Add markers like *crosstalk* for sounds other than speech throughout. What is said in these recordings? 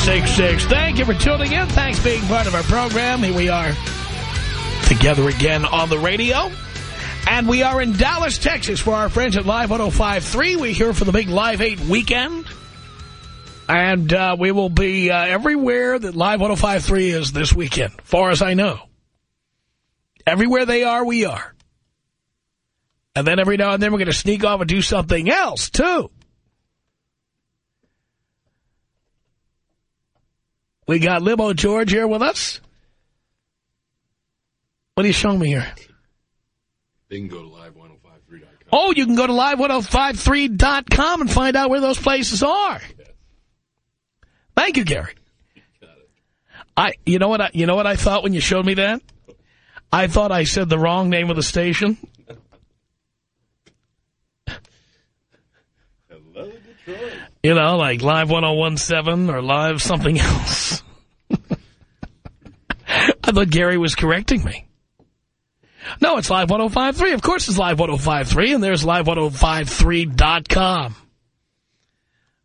1-800-5800-866. Thank you for tuning in. Thanks for being part of our program. Here we are together again on the radio. And we are in Dallas, Texas for our friends at Live 105.3. We're here for the big Live 8 weekend. And uh, we will be uh, everywhere that Live 105.3 is this weekend, far as I know. Everywhere they are, we are. And then every now and then we're going to sneak off and do something else, too. We got Limo George here with us. What are you showing me here? They can go to live1053.com. Oh, you can go to live1053.com and find out where those places are. Thank you, Gary. I, you know what I, you know what I thought when you showed me that? I thought I said the wrong name of the station. Hello, Detroit. You know, like Live 1017 or Live something else. *laughs* I thought Gary was correcting me. No, it's Live 1053. Of course it's Live 1053, and there's Live1053.com.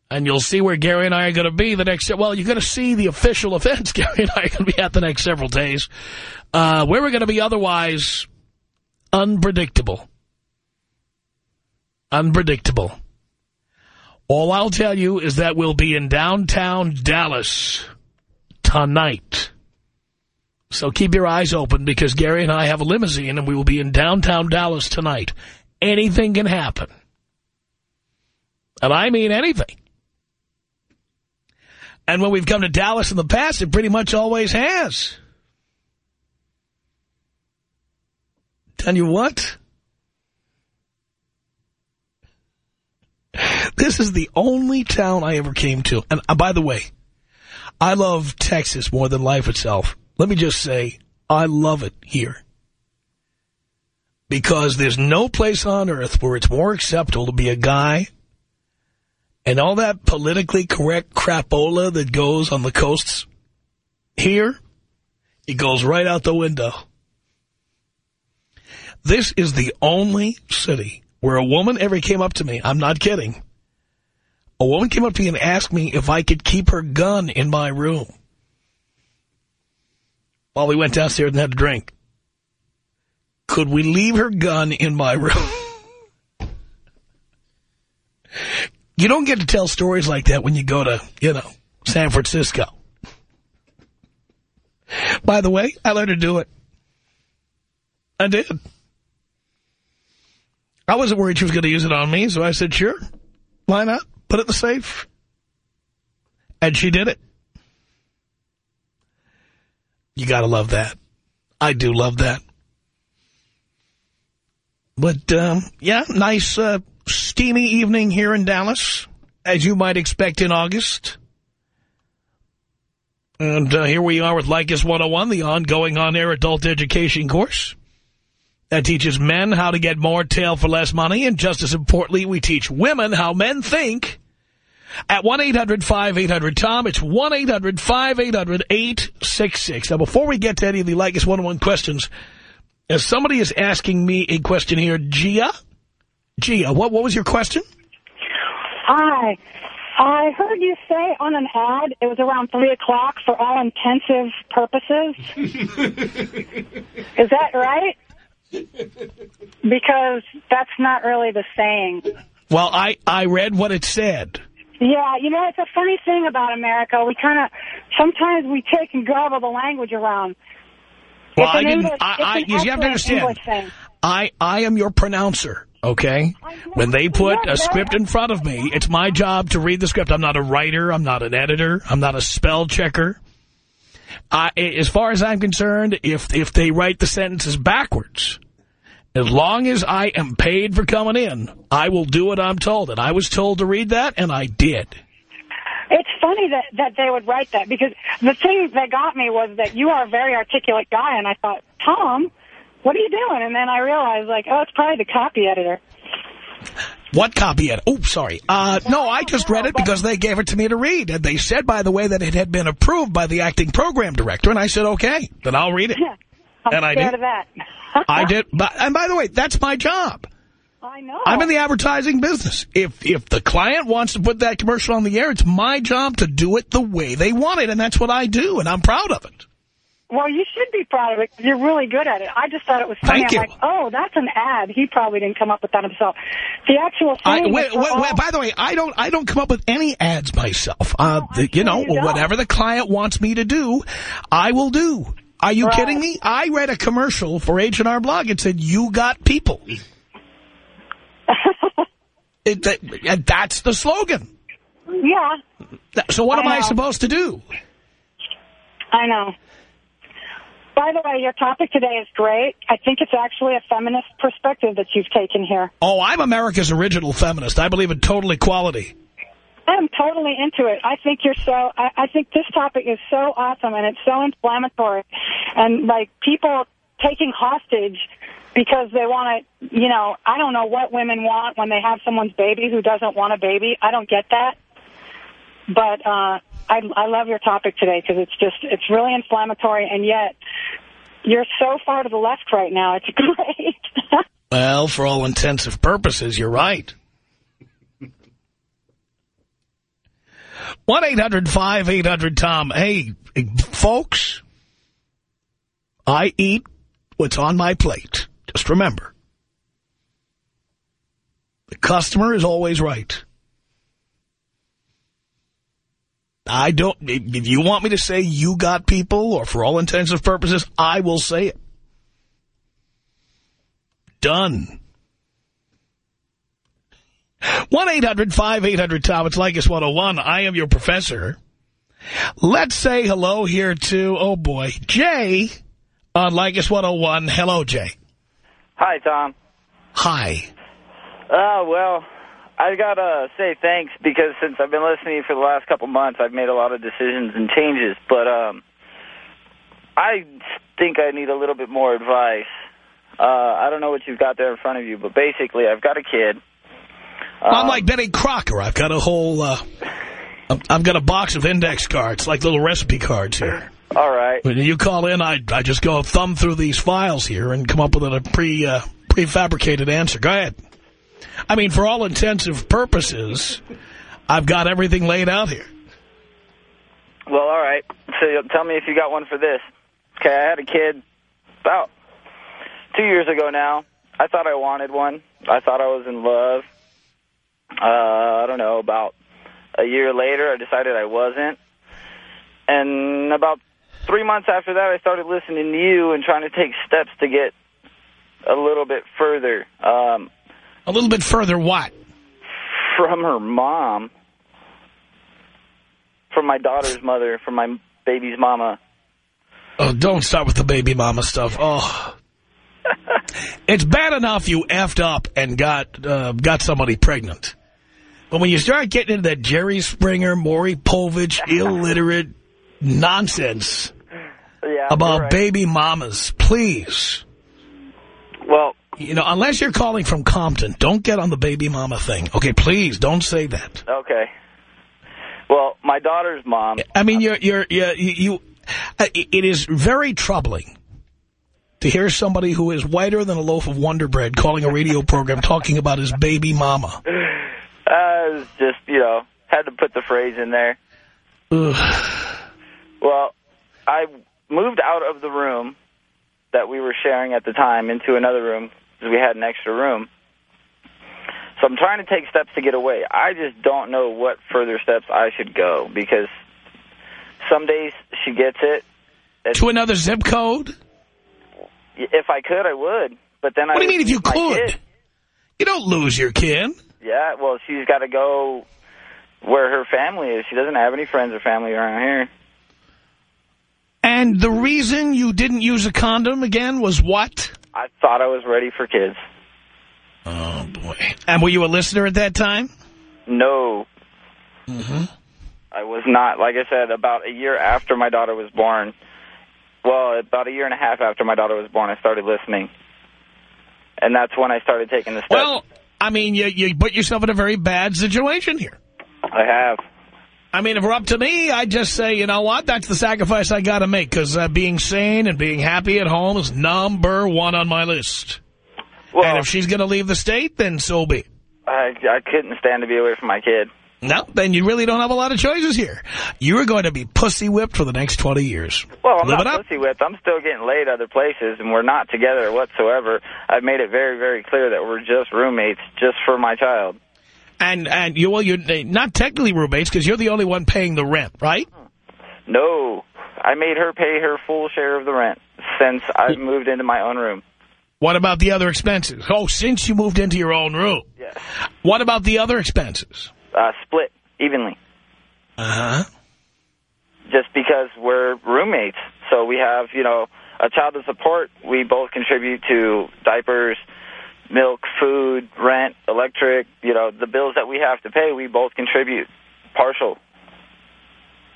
And you'll see where Gary and I are going to be the next... Well, you're going to see the official events *laughs* Gary and I are going to be at the next several days. Uh, where we're going to be otherwise unpredictable. Unpredictable. All I'll tell you is that we'll be in downtown Dallas tonight. So keep your eyes open because Gary and I have a limousine and we will be in downtown Dallas tonight. Anything can happen. And I mean anything. And when we've come to Dallas in the past, it pretty much always has. Tell you what? This is the only town I ever came to. And uh, by the way, I love Texas more than life itself. Let me just say, I love it here. Because there's no place on earth where it's more acceptable to be a guy and all that politically correct crapola that goes on the coasts. Here, it goes right out the window. This is the only city where a woman ever came up to me. I'm not kidding. A woman came up to me and asked me if I could keep her gun in my room while we went downstairs and had a drink. Could we leave her gun in my room? *laughs* you don't get to tell stories like that when you go to, you know, San Francisco. By the way, I let her do it. I did. I wasn't worried she was going to use it on me, so I said, sure, why not? Put it in the safe. And she did it. You got to love that. I do love that. But, um, yeah, nice, uh, steamy evening here in Dallas, as you might expect in August. And uh, here we are with Leykis 101, the ongoing on-air adult education course that teaches men how to get more tail for less money. And just as importantly, we teach women how men think at 1-800-5800-TOM. It's 1-800-5800-866. Now, before we get to any of the Leykis 101 questions, as somebody is asking me a question here, Gia? Gia, what, what was your question? Hi. I heard you say on an ad it was around 3 o'clock for all intensive purposes. *laughs* Is that right? *laughs* Because that's not really the saying. Well, I, I read what it said. Yeah, you know, it's a funny thing about America. We kind of, sometimes we take and garble the language around. Well, I didn't. English- I, I, you have to understand. I, I am your pronouncer, okay? When they put a script in front of me, it's my job to read the script. I'm not a writer. I'm not an editor. I'm not a spell checker. I, as far as I'm concerned, if if they write the sentences backwards, as long as I am paid for coming in, I will do what I'm told. And I was told to read that, and I did. It's funny that, that they would write that because the thing that got me was that you are a very articulate guy, and I thought, Tom, what are you doing? And then I realized, like, oh, it's probably the copy editor. What copy edit? Oh, sorry. Uh, no, I just read it because they gave it to me to read. And they said, by the way, that it had been approved by the acting program director. And I said, okay, then I'll read it. I'm And I did. of that. I did. But, and by the way, that's my job. I know. I'm in the advertising business. If if the client wants to put that commercial on the air, it's my job to do it the way they want it. And that's what I do. And I'm proud of it. Well, you should be proud of it. You're really good at it. I just thought it was funny. Thank I'm you. like, oh, that's an ad. He probably didn't come up with that himself. The actual I, thing. wait, wait, wait, by the way, I don't I don't come up with any ads myself. Uh, I'm the- you know, you whatever the client wants me to do, I will do. Are you Right. kidding me? I read a commercial for H&R Block. It said, you got people. *laughs* it, that, and that's the slogan. yeah, So what I am I supposed to do? I know. By the way, your topic today is great. I think it's actually a feminist perspective that you've taken here. Oh, I'm America's original feminist. I believe in total equality. I'm totally into it. I think you're so, I, I think this topic is so awesome and it's so inflammatory. And like people taking hostage because they want to, you know, I don't know what women want when they have someone's baby who doesn't want a baby. I don't get that. But, uh, I, I love your topic today because it's just, it's really inflammatory and yet you're so far to the left right now. It's *laughs* great. Well, for all intensive purposes, you're right. 1-800-5800-TOM. Hey, folks, I eat what's on my plate. Just remember, the customer is always right. I don't, if you want me to say you got people, or for all intensive purposes, I will say it. Done. 1-800-5800-TOM. It's Leykis 101. I am your professor. Let's say hello here to, oh boy, Jay on Leykis 101. Hello, Jay. Hi, Tom. Hi. Uh, well, I gotta say thanks because since I've been listening for the last couple months, I've made a lot of decisions and changes. But um, I think I need a little bit more advice. Uh, I don't know what you've got there in front of you, but basically, I've got a kid. I'm Um, like Betty Crocker. I've got a whole, uh, I've- I've got a box of index cards, like little recipe cards here. All right. When you call in, I, I just go thumb through these files here and come up with a pre, uh, prefabricated answer. Go ahead. I mean, for all intensive purposes, I've got everything laid out here. Well, all right. So tell me if you got one for this. Okay, I had a kid about two years ago now. I thought I wanted one. I thought I was in love. Uh, I don't know, about a year later, I decided I wasn't. And about three months after that, I started listening to you and trying to take steps to get a little bit further um, A little bit further, what? from her mom, from my daughter's mother, from my baby's mama. Oh, don't start with the baby mama stuff. Oh. *laughs* it's bad enough you effed up and got uh, got somebody pregnant. But when you start getting into that Jerry Springer, Maury Povich, *laughs* illiterate nonsense Yeah, about right. baby mamas, please. Well, You know, unless you're calling from Compton, don't get on the baby mama thing. Okay, please, don't say that. okay. Well, my daughter's mom. I mean, you're, you're, you're you, you, uh, it is very troubling to hear somebody who is whiter than a loaf of Wonder Bread calling a radio program talking about his baby mama. Uh, just you know had to put the phrase in there. Ugh. Well, I moved out of the room that we were sharing at the time into another room because we had an extra room. So I'm trying to take steps to get away. I just don't know what further steps I should go because some days she gets it. To another zip code? If I could, I would. But then I What do you mean if you could? kid. You don't lose your kid. Yeah, well, she's got to go where her family is. She doesn't have any friends or family around here. And the reason you didn't use a condom again was what? I thought I was ready for kids. Oh, boy. And were you a listener at that time? No. Mm-hmm. I was not. Like I said, about a year after my daughter was born, well, about a year and a half after my daughter was born, I started listening. And that's when I started taking the steps. Well, I mean, you, you put yourself in a very bad situation here. I have. I mean, if it were up to me, I'd just say, you know what, that's the sacrifice I got to make, because uh, being sane and being happy at home is number one on my list. Well, and if she's going to leave the state, then so be. I, I couldn't stand to be away from my kid. No, then you really don't have a lot of choices here. You are going to be pussy whipped for the next 20 years. Well, I'm Live not pussy whipped. I'm still getting laid other places, and we're not together whatsoever. I've made it very, very clear that we're just roommates, just for my child. And and you well, you're not technically roommates because you're the only one paying the rent, right? No, I made her pay her full share of the rent since I moved into my own room. What about the other expenses? Oh, since you moved into your own room. Yes. What about the other expenses? Uh, split evenly, Uh-huh. just because we're roommates. So we have, you know, a child to support. We both contribute to diapers, milk, food, rent, electric. You know, the bills that we have to pay, we both contribute partial.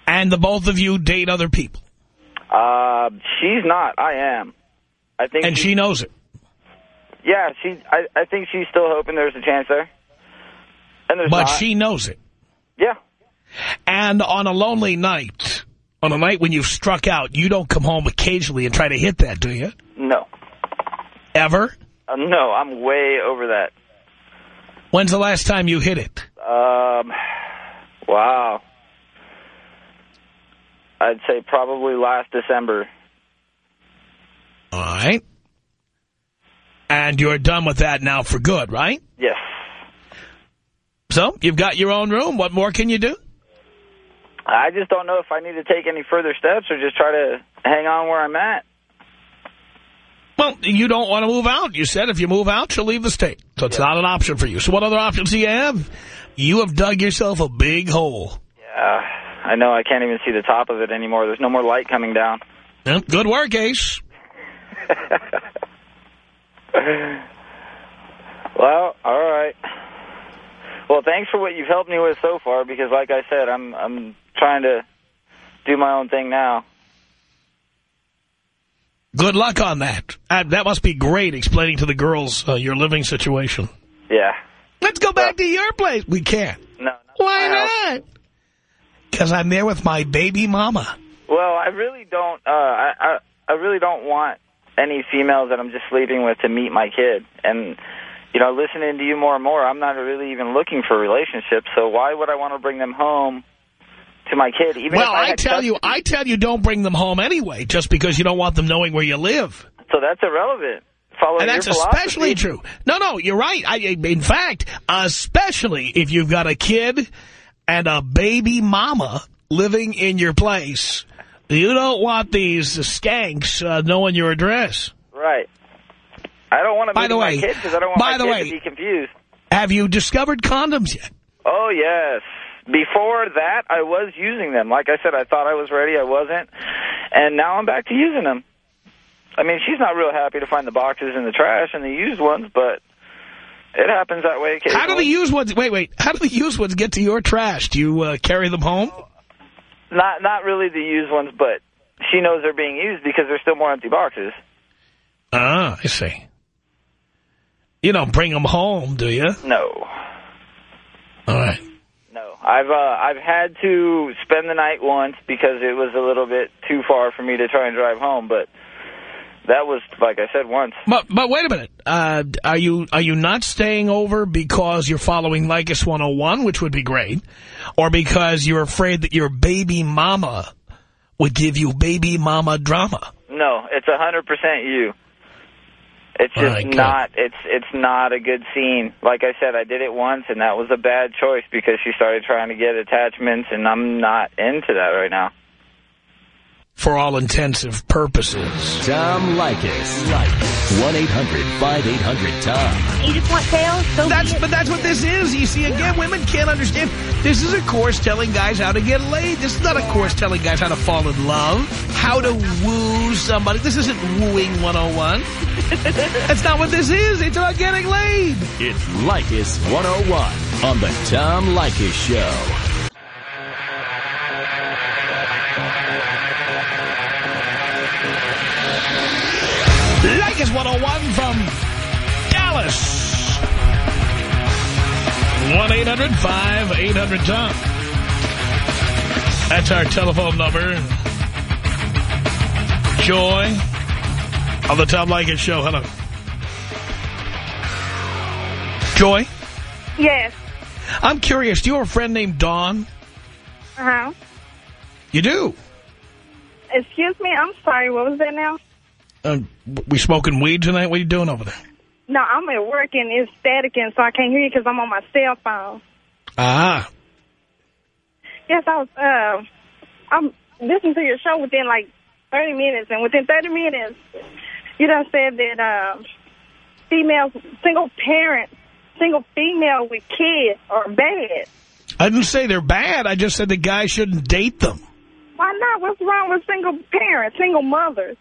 And the both of you date other people. Uh, she's not. I am. I think. And she knows it. Yeah, she. I. I think she's still hoping there's a chance there. And there's But not. she knows it. Yeah. And on a lonely night, on a night when you've struck out, you don't come home occasionally and try to hit that, do you? No. Ever? Uh, no, I'm way over that. When's the last time you hit it? Um. Wow. I'd say probably last December. All right. And you're done with that now for good, right? Yes. So, you've got your own room. What more can you do? I just don't know if I need to take any further steps or just try to hang on where I'm at. Well, you don't want to move out. You said if you move out, you'll leave the state. So it's not an option for you. So what other options do you have? You have dug yourself a big hole. Yeah, I know. I can't even see the top of it anymore. There's no more light coming down. Good work, Ace. *laughs* Well, all right. Well, thanks for what you've helped me with so far because, like I said, I'm I'm trying to do my own thing now. Good luck on that. Uh, that must be great explaining to the girls uh, your living situation. Yeah. Let's go back to your place. We can't. No. Why not? Because I'm there with my baby mama. Well, I really don't. Uh, I, I I really don't want any females that I'm just sleeping with to meet my kid. And you know, listening to you more and more, I'm not really even looking for relationships. So why would I want to bring them home to my kid? Even well, I, I tell you. I tell you, don't bring them home anyway, just because you don't want them knowing where you live. So that's irrelevant. Following And that's especially true. No, no, you're right. I, in fact, especially if you've got a kid and a baby mama living in your place, you don't want these skanks uh, knowing your address. Right. I don't want to By the my way- kid because I don't want by the way- to be confused. Have you discovered condoms yet? Oh, yes. Before that, I was using them. Like I said, I thought I was ready. I wasn't. And now I'm back to using them. I mean, she's not real happy to find the boxes in the trash and the used ones, but it happens that way. How do the used ones, wait, wait, how do the used ones get to your trash? Do you uh, carry them home? Not, not really the used ones, but she knows they're being used because there's still more empty boxes. Ah, I see. You don't bring them home, do you? No. All right. No. I've uh, I've had to spend the night once because it was a little bit too far for me to try and drive home, but that was, like I said, once. But but wait a minute. Uh, are you are you not staying over because you're following Leykis 101, which would be great, or because you're afraid that your baby mama would give you baby mama drama? No, it's a 100% you. It's just right, not, it's it's not a good scene. Like I said, I did it once, and that was a bad choice because she started trying to get attachments, and I'm not into that right now. For all intensive purposes. Tom Leykis. 1-800-5800-TOM. You just want tails? So That's but that's what this is. You see, again, women can't understand. This is a course telling guys how to get laid. This is not a course telling guys how to fall in love, how to woo somebody. This isn't wooing 101. *laughs* that's not what this is. It's about getting laid. It's Leykis 101 on the Tom Leykis Show. Is 101 from Dallas. 1-800-5800-TOM. That's our telephone number. Joy on the Tom Leykis Show. Hello. Joy, Yes. I'm curious. Do you have a friend named Dawn? Uh-huh. You do? Excuse me, I'm sorry, what was that now? Uh, we smoking weed tonight? What are you doing over there? No, I'm at work and it's static and so I can't hear you because I'm on my cell phone. Ah. Yes, I was, uh, I'm listening to your show within like 30 minutes and within 30 minutes, you done said that, uh, females, single parents, single female with kids are bad. I didn't say they're bad. I just said the guy shouldn't date them. Why not? What's wrong with single parents, single mothers?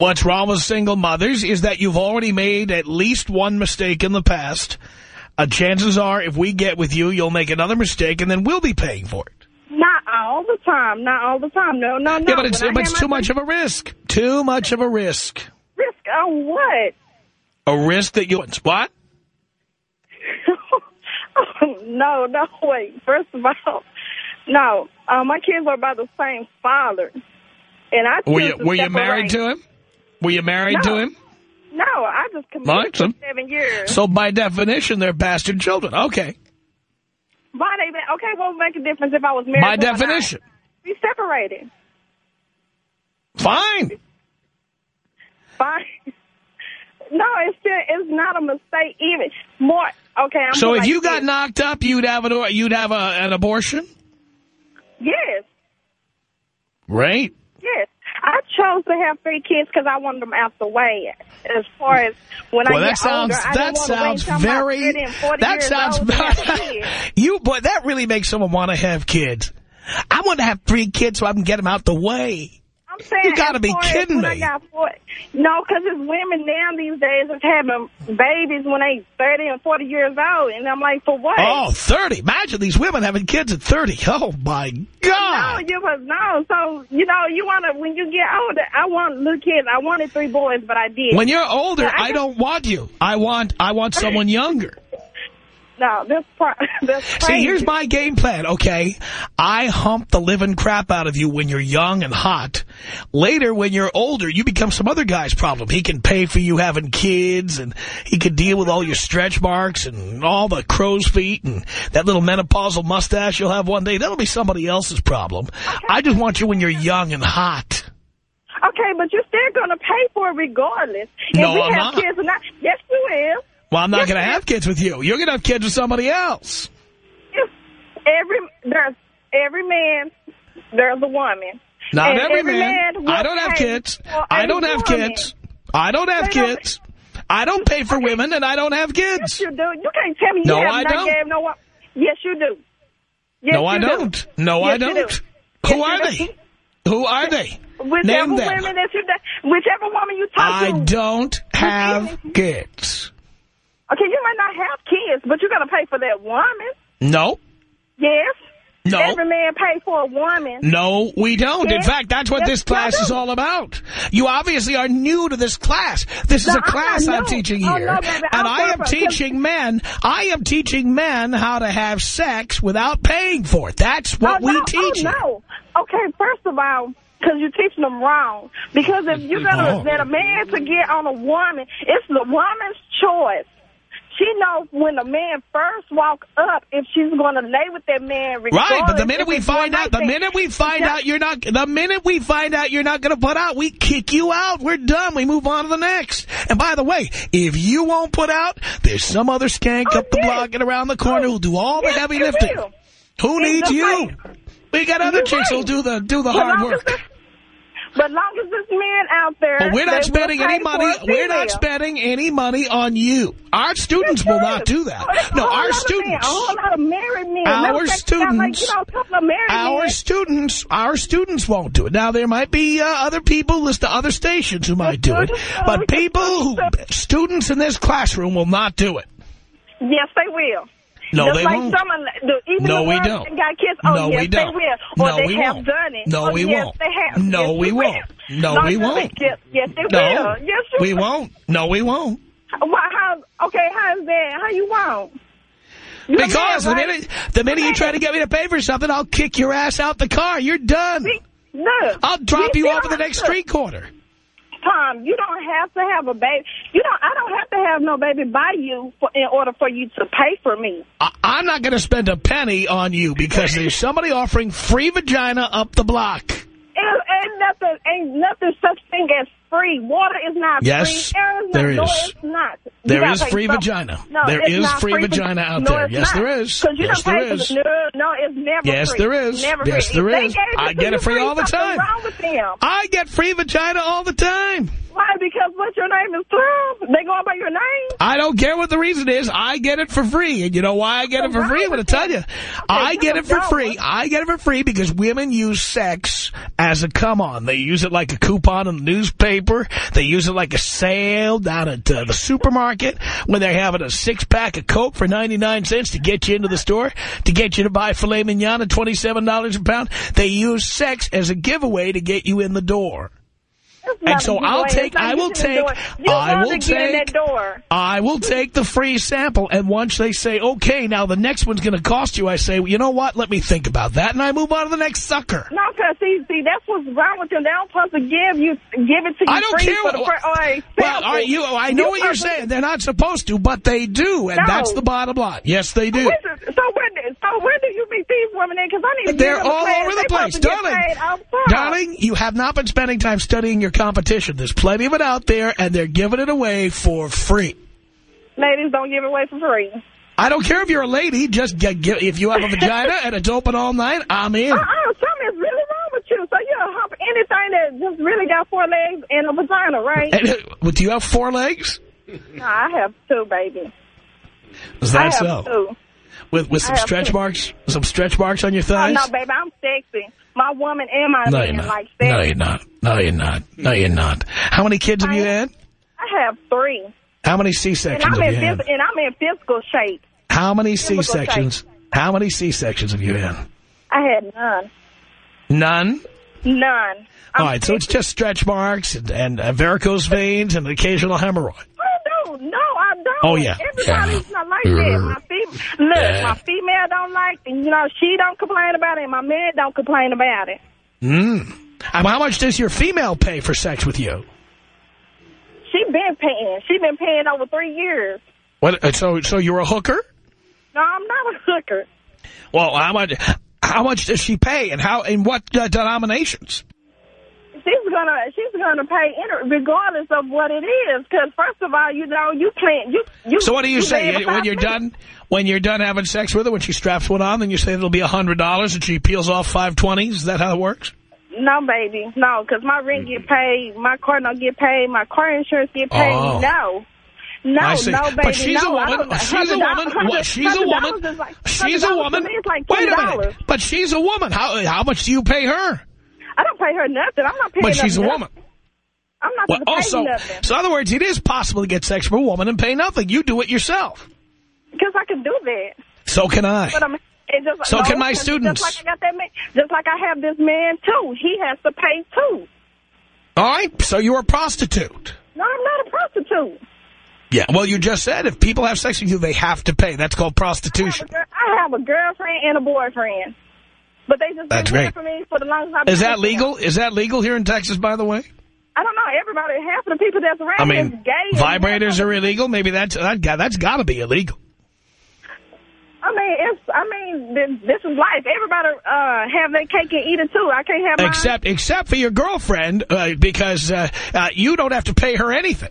What's wrong with single mothers is that you've already made at least one mistake in the past. Uh, chances are, if we get with you, you'll make another mistake, and then we'll be paying for it. Not all the time. Not all the time. No, no, no. yeah, but it's, but it's too much of a risk. Too much of a risk. risk on what? A risk that you... What? *laughs* no, no, wait. First of all, no. Uh, my kids are by the same father. And I Were you, were you married to him? Were you married No. to him? No, I just committed for so- seven years. So by definition, they're bastard children. Okay. Why they okay, what would make a difference if I was married By to him or not? definition. We separated. Fine. Fine. *laughs* No, it's still, it's not a mistake even. More, okay, I'm So if like you got this. knocked up, you'd have an, you'd have a, an abortion? Yes, Right. yes. I chose to have three kids because I wanted them out the way. As far as when Well, I that get sounds older, I that didn't want to wait sounds very about 30 and 40 that sounds old to have *laughs* a kid. you boy that really makes someone want to have kids. I want to have three kids so I can get them out the way. I'm saying, You gotta be kidding me. got four, no, because it's women now these days is having babies when they 30 and 40 years old, and I'm like, for what? Oh, 30. Imagine these women having kids at 30. Oh my God. No, you was no. So you know, you want to when you get older. I want little kids. I wanted three boys, but I did. When you're older, I I don't want you. I want I want someone younger. *laughs* no, that's pro- *laughs* that's. See, here's my game plan, okay? I hump the living crap out of you when you're young and hot. Later, when you're older, you become some other guy's problem. He can pay for you having kids, and he can deal with all your stretch marks and all the crow's feet and that little menopausal mustache you'll have one day. That'll be somebody else's problem. I just want you when you're young and hot. Okay, but you're still going to pay for it regardless. No, if we I'm have not. kids or not, yes, you will. Well, I'm not Yes, going to have kids with you. You're going to have kids with somebody else. Every there's every man, there's a woman. Not And every, every man. man I don't have kids. I don't have woman. kids. I don't have They don't- kids. I don't pay for women, and I don't have Yes, kids. you do. You can't tell me you No, have I not don't. gave no one. Yes, you do. Yes, no, I you do. don't. No, I Yes, you don't. do. Who Yes, are they? Who are they? Whichever Name them. women that you, whichever woman you talk I to. I don't have kids. Okay, you might not have kids, but you're going to pay for that woman. No. Yes. No. Every man pays for a woman. No, we don't. In fact, that's what Yes, this class y'all is all about. You obviously are new to this class. This is No, a I'm not class I'm new. teaching Oh, here. no, baby, and I'm I am different. teaching men, I am teaching men how to have sex without paying for it. That's what oh, we no, teach. Oh, no. Okay, first of all, because you're teaching them wrong. Because if you're going to Oh. let a man to get on a woman, it's the woman's choice. She knows when the man first walk up if she's going to lay with that man. Right, but the minute we find out, the minute we find out you're not, the minute we find out you're not going to put out, we kick you out. We're done. We move on to the next. And by the way, if you won't put out, there's some other skank Oh, up the yes. block and around the corner Oh, who'll do all the yes, heavy lifting. Who It's needs you? like- we got other You're chicks who'll do the do the hard work. As long as there's men out there. But we're not spending any money. We're not spending any money on you. Our students will not do that. No, our lot of men, students. A whole lot of married men. Our Matter of fact, you got, like, students- you know, a couple of married Our students, our students won't do it. Now, there might be uh, other people, list to other stations who might do it. But people who, students in this classroom will not do it. Yes, they will. No, Just they like won't. Some the, No, we don't. got kids. Oh, No, yes, we don't. they will. Or No, they we have won't. done it. No, oh, we yes, won't. They have. No, yes, we won't. will. No, Long we won't. Yes, yes, they No, will. Yes, we will. won't. No, we won't. Why, how, okay, how is that? How you won't? You're Because mad, the minute, the minute you try to get me to pay for something, I'll kick your ass out the car. You're done. Look, I'll drop you see, off at the next look, street corner. Tom, you don't have to have a baby. You don't. I don't have to have no baby by you for, in order for you to pay for me. I, I'm not going to spend a penny on you because there's somebody offering free vagina up the block. Ain't, ain't nothing. Ain't nothing such thing as free. Water is not Yes, free. Is there is. No, it's not. There is free something. vagina. No, There it's free vagina out no, there. Yes, not. there is. you Yes, don't pay for the- No, no, it's never Yes, free. there is. Never Yes, free. there is. I get it free all the time. wrong with them. I get free vagina all the time. Why? Because what your name is Tom? They going by your name? I don't care what the reason is. I get it for free. And you know why I get it for free? I'm going to tell you. I get it for free. I get it for free because women use sex as a come-on. They use it like a coupon in the newspaper. They use it like a sale down at uh, the supermarket when they're having a six-pack of Coke for 99 cents to get you into the store, to get you to buy filet mignon at $27 a pound. They use sex as a giveaway to get you in the door. And so I'll take, I will getting in the take, I will to get in that take. I will take the free sample, and once they say, okay, now the next one's going to cost you, I say, well, you know what, let me think about that, and I move on to the next sucker. No, because see, see, that's what's wrong with them. They don't supposed to give you, give it to you I don't free care for the what- fir- or Well, are you, I know You what you're saying. They're not supposed to, but they do, and No. that's the bottom line. Yes, they do. So where, so where do you meet these women in? Because I need to They're all class. over the They place. supposed to get Darling, darling, you have not been spending time studying your competition. There's plenty of it out there, and they're giving it away for free. Ladies don't give it away for free. I don't care if you're a lady. Just get, get, if you have a vagina and it's open all night, I'm in. Uh-uh, something is really wrong with you. So you'll hump anything that just really got four legs and a vagina, right? And, uh, do you have four legs? no, I have two, baby. Is I that have so? two. With with some have stretch marks, some stretch marks on your Oh, thighs? no, baby, I'm sexy. My woman and my no, man not. like No, you're not. No, you're not. No, you're not. How many kids have you had? I have three. How many C-sections I'm, have in you had? and I'm in physical shape. How many C-sections? How many C-sections have you had? I had none. None. None. All right, so it's just stretch marks and, and uh, varicose veins and an occasional hemorrhoid. Oh, no, no, I don't. Oh, yeah. Everybody's Yeah. not like that. My fem- Look, Yeah. my female don't like it. You know, she don't complain about it, my man don't complain about it. Mm. Um, how much does your female pay for sex with you? She been paying. She been paying over three years. What? uh, So, so you're a hooker? No, I'm not a hooker. Well, how much? How much does she pay, and how? In what uh, denominations? She's gonna she's gonna pay regardless of what it is. Because first of all, you know you can't you you. So what do you, say when you're done? When you're done having sex with her, when she straps one on, then you say it'll be a hundred dollars, and she peels off five twenties. Is that how it works? No, baby, no. Because my rent get paid, my car don't get paid, my car insurance get paid. Oh. No. No, I see. no, baby, but she's no, a woman. She's a woman. What? She's a woman. like- She's a woman. to me is like Wait a minute. But she's a woman. How how much do you pay her? I don't pay her nothing. I'm not paying. Nothing. But she's a her woman. I'm not Well, also, nothing so in other words, it is possible to get sex from a woman and pay nothing. You do it yourself. because I can do that. So can I. But I'm. Just, So no, can my students. Just like I got that man, just like I have this man too. He has to pay too. All right. So you're a prostitute. No, I'm not a prostitute. Yeah. Well, you just said if people have sex with you, they have to pay. That's called I have, a, prostitution. girl- I have a girlfriend and a boyfriend, but they just That's great. for me for the longest I've Is that legal? Is that legal here in Texas, by the way? I don't know. Everybody, half of the people that's around I me mean, is gay. vibrators are illegal. Maybe that's that, that's got to be illegal. I mean, it's. I mean, this, this is life. Everybody uh, have their cake and eat it too. I can't have mine. Except except for your girlfriend, uh, because uh, uh, you don't have to pay her anything.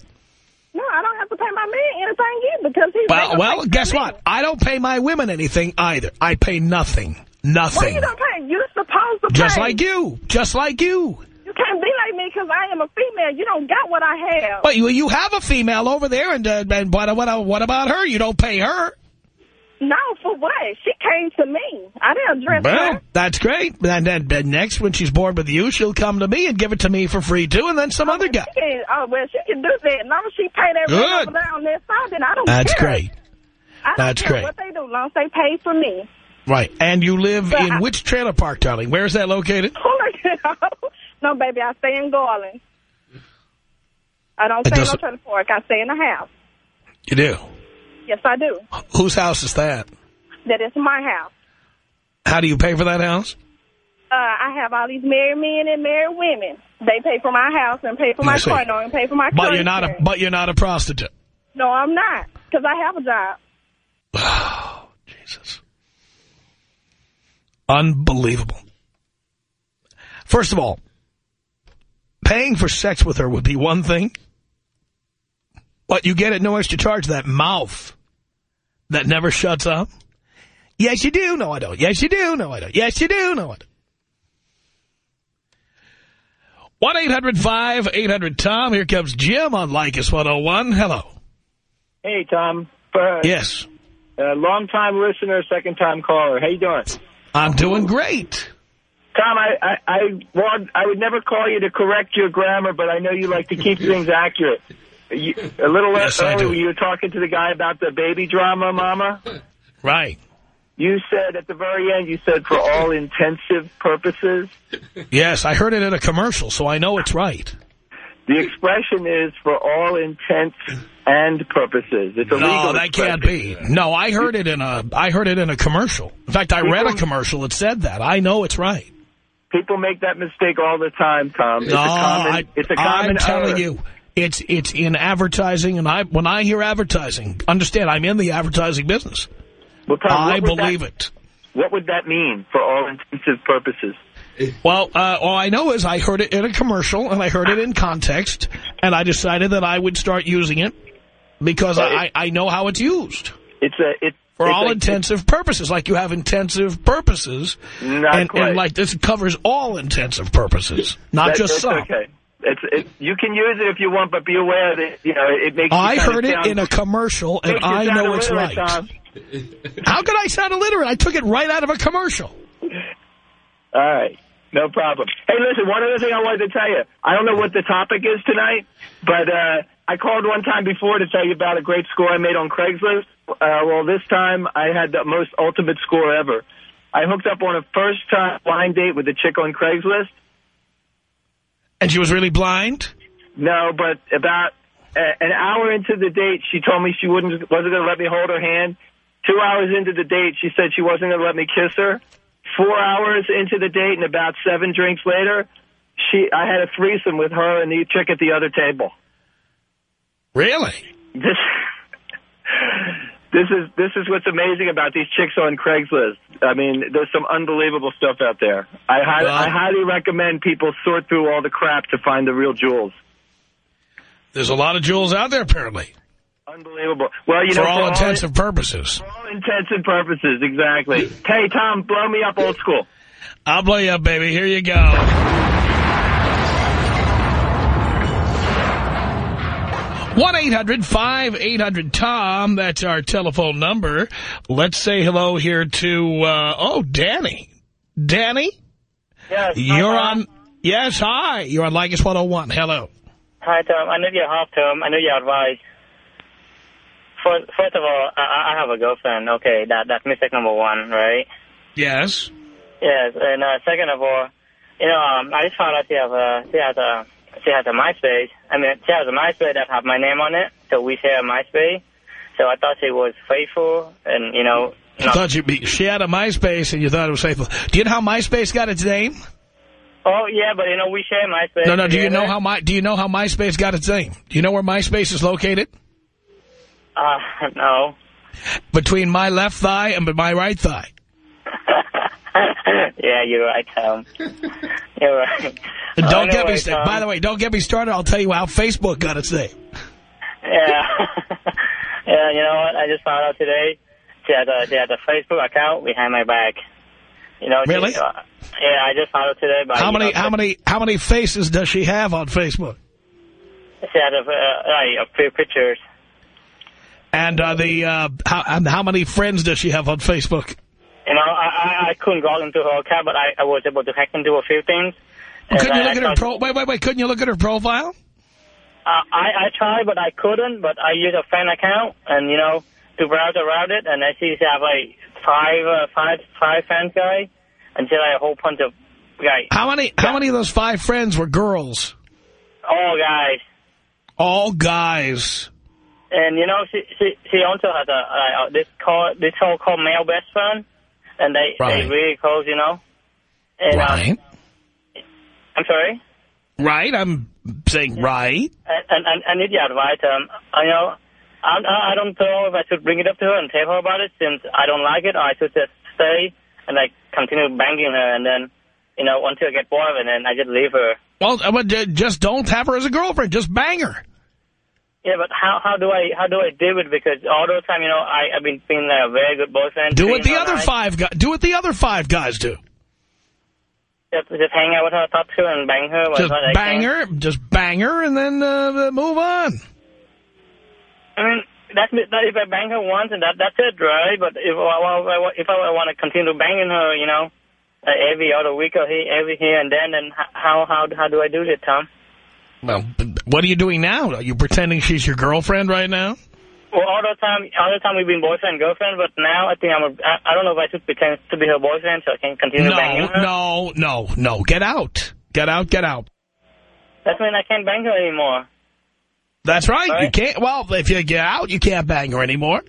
No, I don't have to pay my man anything either because he's. Well, well, guess what? I don't pay my women anything either. I pay nothing. Why Nothing. you don't pay? You're supposed to pay. Just like you. Just like you. You can't be like me because I am a female. You don't got what I have. But you, you have a female over there, and, uh, and what, what, what about her? You don't pay her. No, for what? She came to me. I didn't address Well, her. that's great. And then then next, when she's bored with you, she'll come to me and give it to me for free, too, and then some other guy. Can, oh, well, she can do that. As long as she pay that Good. rent over there on their side, then I don't That's care. great. I don't That's care great. what they do. As long as they pay for me. Right. And you live But in I- which trailer park, darling? Where is that located? *laughs* no, baby, I stay in Garland. I don't It stay in no trailer park. I stay in the house. You do. Yes, I do. Whose house is that? That is my house. How do you pay for that house? Uh, I have all these married men and married women. They pay for my house and pay for my car note and pay for my But car you're not a but you're not a prostitute. No, I'm not. Because I have a job. *sighs* Oh, Jesus. Unbelievable. First of all, paying for sex with her would be one thing. But you get at no extra charge that mouth that never shuts up. Yes, you do. No, I don't. Yes, you do. No, I don't. Yes, you do. No, I don't. 1-800-5800-TOM. Here comes Jim on Leykis 101. Hello. Hey, Tom. Uh, Yes. uh, long-time listener, second-time caller. How you doing? I'm doing great. Tom, I, I, I, I would never call you to correct your grammar, but I know you like to keep things accurate. You, a little Yes, earlier, when you were talking to the guy about the baby drama, Mama, Right. you said at the very end, you said for all intensive purposes. Yes, I heard it in a commercial, so I know it's right. The expression is for all intents and purposes. It's a legal No, that can't be. No, I heard it in a I heard it in a commercial. In fact, I read a commercial that said that. I know it's right. People make that mistake all the time, Tom. It's no, a common, I, it's a common I'm telling error. you, it's it's in advertising, and I when I hear advertising, understand I'm in the advertising business. Well, Tom, I believe that, it. What would that mean for all intensive purposes? Well, uh, all I know is I heard it in a commercial, and I heard it in context, and I decided that I would start using it because I, I know how it's used. It's a it For it's all intensive purposes, like you have intensive purposes. And, and like this covers all intensive purposes, not that- just some. Okay. It's it, you can use it if you want, but be aware that you know it makes. you I heard it sound- in a commercial, and I know it's right. Tom. How could I sound illiterate? I took it right out of a commercial. All right. No problem. Hey, listen, one other thing I wanted to tell you. I don't know what the topic is tonight, but uh, I called one time before to tell you about a great score I made on Craigslist. Uh, well, this time I had the most ultimate score ever. I hooked up on a first-time blind date with a chick on Craigslist. And she was really blind? No, but about uh, an hour into the date, she told me she wouldn't wasn't going to let me hold her hand. Two hours into the date, she said she wasn't going to let me kiss her. Four hours into the date, and about seven drinks later, she I had a threesome with her and the chick at the other table. Really? This this is this is what's amazing about these chicks on Craigslist. I mean, there's some unbelievable stuff out there. I, hi- Well- I highly recommend people sort through all the crap to find the real jewels. There's a lot of jewels out there, apparently, Unbelievable. Well, you for know, all for intents and purposes. For all intents and purposes, exactly. hey, Tom, blow me up old school. I'll blow you up, baby. Here you go. one 800 tom That's our telephone number. Let's say hello here to, uh, oh, Danny. Danny, Yes. you're Tom. on, yes, hi. You're on Leykis 101. Hello. Hi, Tom. I know you're half term. I know your advice. First, first of all, I, I have a girlfriend. Okay, that that's mistake number one, right? Yes. Yes. And uh, second of all, you know, um, I just found out she has a she has a she has a MySpace. I mean, she has a MySpace that have my name on it, so we share a MySpace. So I thought she was faithful, and you know, You thought you'd be, she had a MySpace and you thought it was faithful. Do you know how MySpace got its name? oh yeah, but you know, we share MySpace. No, no. Do you know how my, do you know how MySpace got its name? Do you know where MySpace is located? Uh, no. Between my left thigh and my right thigh. *laughs* yeah, you're right, Tom. You're right. And Oh, don't get me anyway. Tom. By the way, don't get me started. I'll tell you how Facebook got its name. Yeah. *laughs* yeah, you know what? I just found out today. She had a, she has a Facebook account behind my back. You know, Really? She, uh, yeah, I just found out today. By, How many know, how many how many faces does she have on Facebook? She had a, uh, a few pictures. And uh, the uh, how and how many friends does she have on Facebook? You know, I, I, I couldn't log into her account, but I, I was able to hack into a few things. And Couldn't you look I at her pro? Wait, wait, wait! Couldn't you look at her profile? Uh, I, I tried, but I couldn't. But I used a fan account, and you know, to browse around it, and I see she have like five, uh, five, five fans guy, and she like a whole bunch of guys, How many how many of those five friends were girls? all guys. All guys. And you know, she she she also has a uh, this call this whole called male best friend, and they Right. they really close, you know. And, um, Right. I'm sorry. Right. I'm saying right. And, and, I need your advice. Um, I know, I, I don't know if I should bring it up to her and tell her about it since I don't like it, or I should just stay and like continue banging her, and then, you know, until I get bored of it, and then I just leave her. Well, uh, but uh, just don't have her as a girlfriend. Just bang her. Yeah, but how how do I how do I deal with it? Because all those time, you know, I I've been being a very good boyfriend. Do what the other nice. five guys. Do what the other five guys do. Just, just hang out with her, talk to her, and bang her. Just I bang her. Just bang her, and then uh, move on. I mean, that's that if I bang her once, and that that's it, right? But if I, I- if I want to continue banging her, you know, uh, every other week or every here and then, then how how how do I do this, Tom? Well, what are you doing now? Are you pretending she's your girlfriend right now? Well, all the time, all the time we've been boyfriend girlfriend, but now I think I'm. A, I, I don't know if I should pretend to be her boyfriend so I can continue banging No, her. no, no, no. Get out. Get out, get out. That means I can't bang her anymore. That's right. You can't. Well, if you get out, you can't bang her anymore.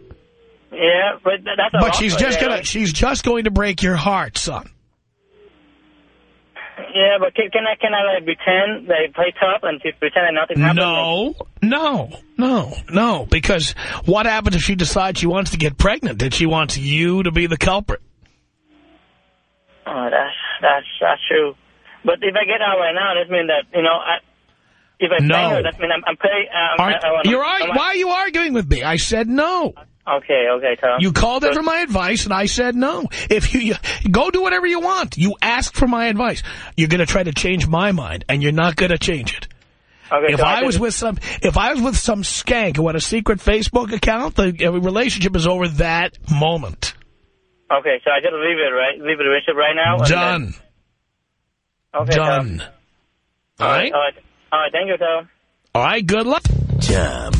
Yeah, but that's But she's just gonna. right? She's just going to break your heart, son. Yeah, but can, can I can I like pretend they play tough and just pretend that nothing happened? No, no, no, no. Because what happens if she decides she wants to get pregnant? That she wants you to be the culprit? Oh, that's that's that's true. But if I get out right now, that means that you know, I, if I No. her, that means I'm, I'm paying. Um, Aren't- I, I wanna- you're right. Why are you arguing with me? I said no. Okay, okay, Tom. You called in for my advice, and I said no. If you, you go do whatever you want, you asked for my advice. You're going to try to change my mind, and you're not going to change it. Okay, If so I was with some, if I was with some skank who had a secret Facebook account, the relationship is over that moment. Okay, so I just leave it right, leave it relationship right now. and Done. then- Okay, Tom. Done. All right. All right. All right. Thank you, Tom. All right. Good luck. Tom.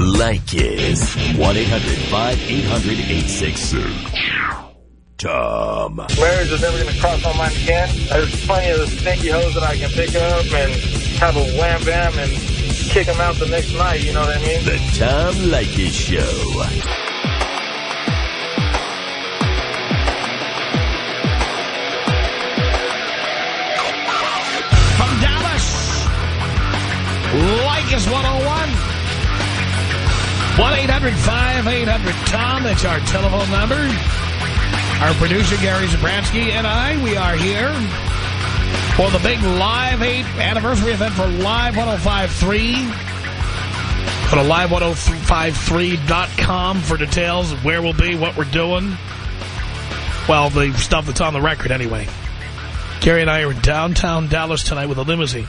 Leykis. 1-800-5800-866. Tom. Marriage is never going to cross my mind again. There's plenty of stinky hoes that I can pick up and have a wham bam and kick them out the next night. You know what I mean? The Tom Leykis Show. From Dallas, Leykis 101. 1-800-5800-TOM. That's our telephone number. Our producer, Gary Zabransky, and I, we are here for the big Live 8 anniversary event for Live 1053. Go to live1053.com for details of where we'll be, what we're doing. Well, the stuff that's on the record anyway. Gary and I are in downtown Dallas tonight with a limousine.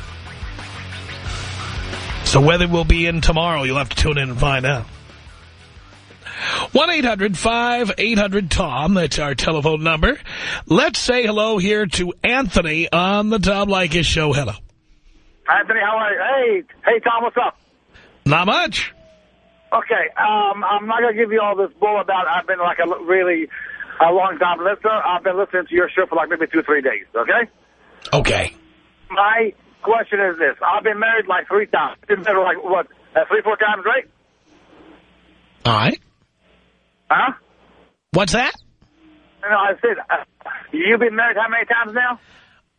So whether we'll be in tomorrow, you'll have to tune in and find out. 1-800-5800-TOM. That's our telephone number. Let's say hello here to Anthony on the Tom Leykis show. Hello. Anthony, how are you? Hey, hey, Tom, what's up? Not much. Okay, um, I'm not going to give you all this bull about I've been like a really a long time listener. I've been listening to your show for like maybe two, or three days, okay? Okay. My question is this. I've been married like three times. Been married like, what, uh, three, four times, right? All right. Huh? What's that? No, I said, uh, you've been married how many times now?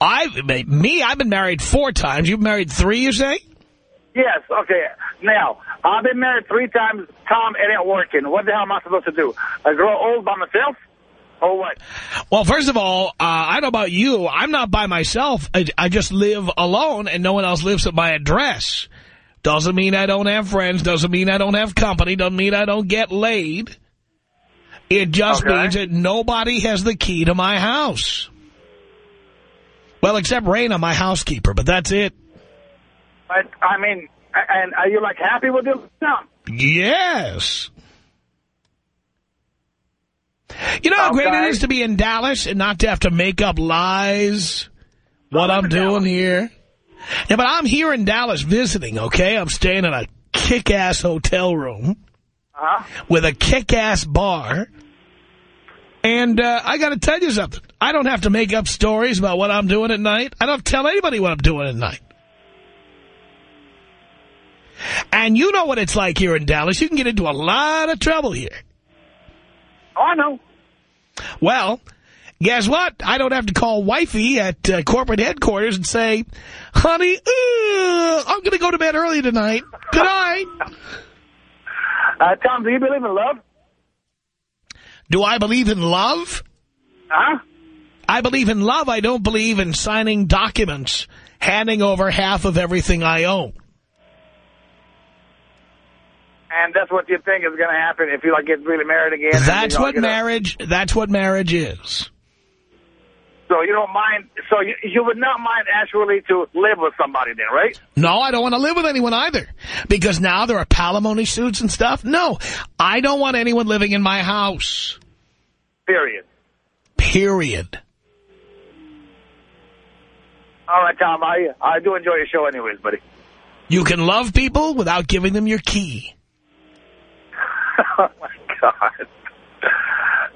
I, me, I've been married four times. You've married three, you say? Yes, okay. Now, I've been married three times. Tom, it ain't working. What the hell am I supposed to do? I grow old by myself? Or what? Well, first of all, uh, I don't know about you. I'm not by myself. I, I just live alone, and no one else lives at my address. Doesn't mean I don't have friends. Doesn't mean I don't have company. Doesn't mean I don't get laid. It just Okay. means that nobody has the key to my house. Well, except Raina, my housekeeper, but that's it. But, I mean, and are you, like, happy with it? No. Yes. You know how great it is to be in Dallas and not to have to make up lies? What I'm doing here? Yeah, but I'm here in Dallas visiting, okay? I'm staying in a kick-ass hotel room Uh-huh. with a kick-ass bar. And uh, I got to tell you something. I don't have to make up stories about what I'm doing at night. I don't tell anybody what I'm doing at night. And you know what it's like here in Dallas. You can get into a lot of trouble here. Oh, I know. Well, guess what? I don't have to call wifey at uh, corporate headquarters and say, honey, uh, I'm going to go to bed early tonight. Good night. *laughs* Uh, Tom, do you believe in love? Do I believe in love? Huh? I believe in love. I don't believe in signing documents, handing over half of everything I own. And that's what you think is going to happen if you, like, get really married again. That's what marriage, that's what marriage is. So you don't mind, so you, you would not mind actually to live with somebody then, right? No, I don't want to live with anyone either. Because now there are palimony suits and stuff. No, I don't want anyone living in my house. Period. Period. All right, Tom, I, I do enjoy your show anyways, buddy. You can love people without giving them your key. *laughs* oh, my God.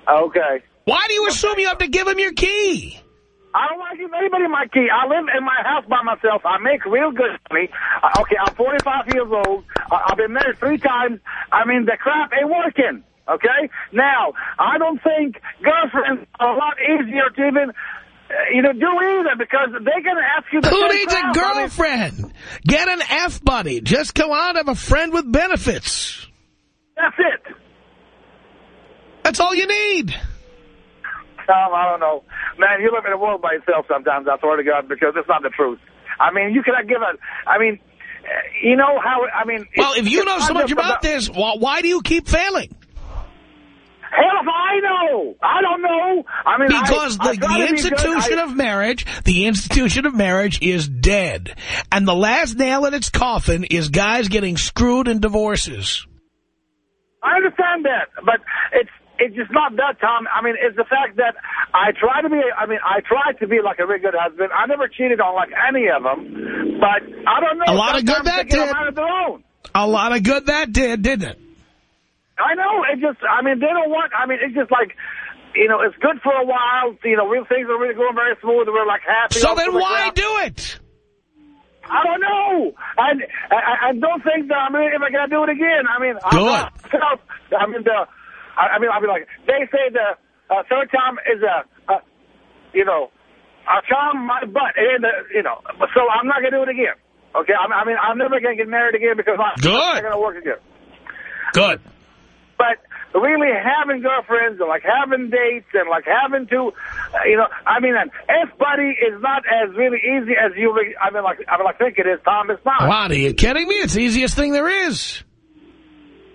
Okay. Why do you assume you have to give them your key? I don't want to give anybody my key. I live in my house by myself. I make real good money. Uh, okay, I'm 45 years old. I've been married three times. I mean, the crap ain't working. Okay? Now, I don't think girlfriends are a lot easier to even, uh, you know, do either because they're going to ask you the Who needs a crap. I mean, girlfriend? Get an F-buddy. Just go out have a friend with benefits. that's it. That's all you need. Tom, I don't know. Man, you live in a world by yourself sometimes, I swear to God, because it's not the truth. I mean, you cannot give a, I mean, uh, you know how, I mean... Well, if you know so much about this, why, why do you keep failing? Hell if I know. I don't know. I mean, Because I, I the, try the to be good. institution I- of marriage, the institution of marriage is dead. And the last nail in its coffin is guys getting screwed in divorces. I understand that, but it's it's just not that, Tom. I mean, it's the fact that I try to be. I mean, I try to be like a very good husband. I never cheated on like any of them, but I don't know. A lot of good that did. them out of their own. A lot of good that did, didn't it? I know. It just. I mean, they don't want. I mean, it's just like. You know, it's good for a while. You know, real things are really going very smooth. We're like happy. So then the why crap. do it? I don't know. And I, I don't think that I'm ever going to do it again. I mean, I'm not. I mean, the, I, I mean, I'll be like, they say the uh, third time is a, uh, you know, a charm my butt. And, uh, you know, so I'm not going to do it again. Okay? I mean, I mean I'm never going to get married again because I'm Good. not going to work again. Good. But really having girlfriends and like having dates and like having to, uh, you know, I mean, an F-buddy is not as really easy as you, I mean, like, I mean, like think it is, Tom. It's not. Wow, are you kidding me? It's the easiest thing there is.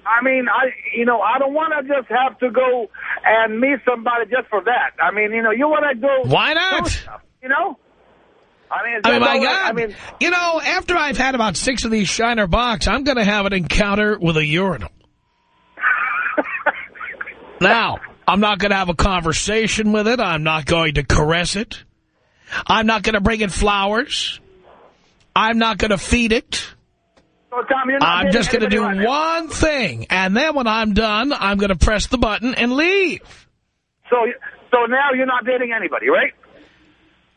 I mean, I, you know, I don't want to just have to go and meet somebody just for that. I mean, you know, you want to go. Why not? stuff, you know? I mean, mean, my God. I mean, you know, after I've had about six of these Shiner Bocks, I'm going to have an encounter with a urinal. Now, I'm not going to have a conversation with it. I'm not going to caress it. I'm not going to bring it flowers. I'm not going to feed it. so, Tom, I'm just going to do now. one thing. And then when I'm done, I'm going to press the button and leave. So, so now you're not dating anybody, right?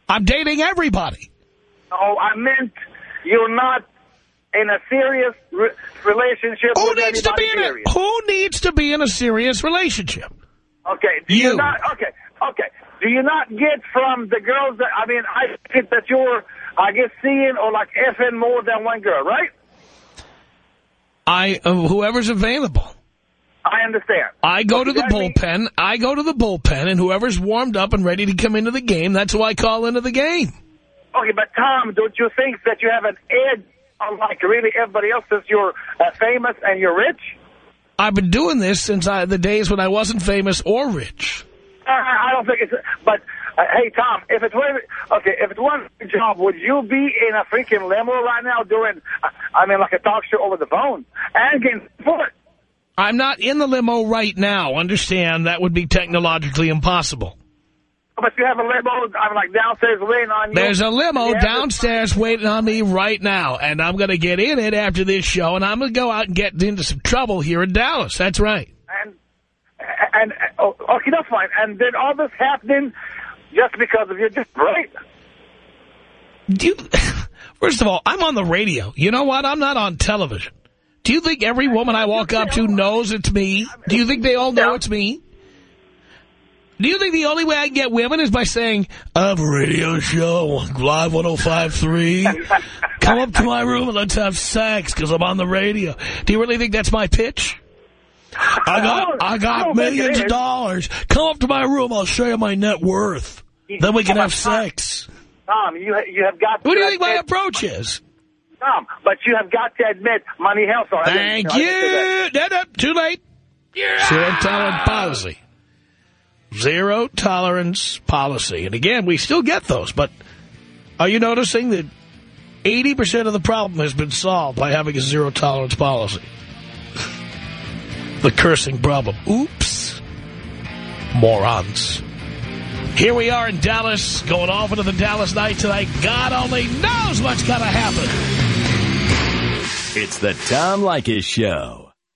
I'm dating everybody. No, I meant you're not in a serious re relationship Who with needs to be in a, who needs to be in a serious relationship? Okay. Do you. You. not, okay, okay. Do you not get from the girls that, I mean, I get that you're, I guess, seeing or like effing more than one girl, right? I uh, whoever's available. I understand. I go Okay, to the bullpen. I go to the bullpen, and whoever's warmed up and ready to come into the game, that's who I call into the game. Okay, but Tom, don't you think that you have an edge on like really everybody else since you're uh, famous and you're rich? I've been doing this since I, the days when I wasn't famous or rich. I, I don't think it's. But uh, hey, Tom, if it were okay, if it was a job, would you be in a freaking limo right now doing? Uh, I mean, like a talk show over the phone and getting foot? I'm not in the limo right now. Understand that would be technologically impossible. But you have a limo, I'm like downstairs waiting on you. There's a limo Yeah, downstairs waiting on me right now, and I'm going to get in it after this show, and I'm going to go out and get into some trouble here in Dallas. That's right. And and oh, okay, that's fine. And then all this happening just because of you, just right? Do you, *laughs* first of all, I'm on the radio. You know what? I'm not on television. Do you think every woman I walk up to knows it's me? Do you think they all know it's me? Do you think the only way I can get women is by saying, I have a radio show, Live 105.3. Come up to my room and let's have sex because I'm on the radio. Do you really think that's my pitch? I got, I got millions of dollars. Come up to my room. I'll show you my net worth. Then we can have sex. Tom, you you have got. What do you think my approach is? Tom, but you have got to admit, money helps. Thank I didn't say that. you. No, no, too late. Zero tolerance policy. Zero tolerance policy. And again, we still get those, but are you noticing that 80% of the problem has been solved by having a zero tolerance policy? the cursing problem. Oops. Morons. Here we are in Dallas, going off into the Dallas night tonight. God only knows what's going to happen. It's the Tom Leykis Show.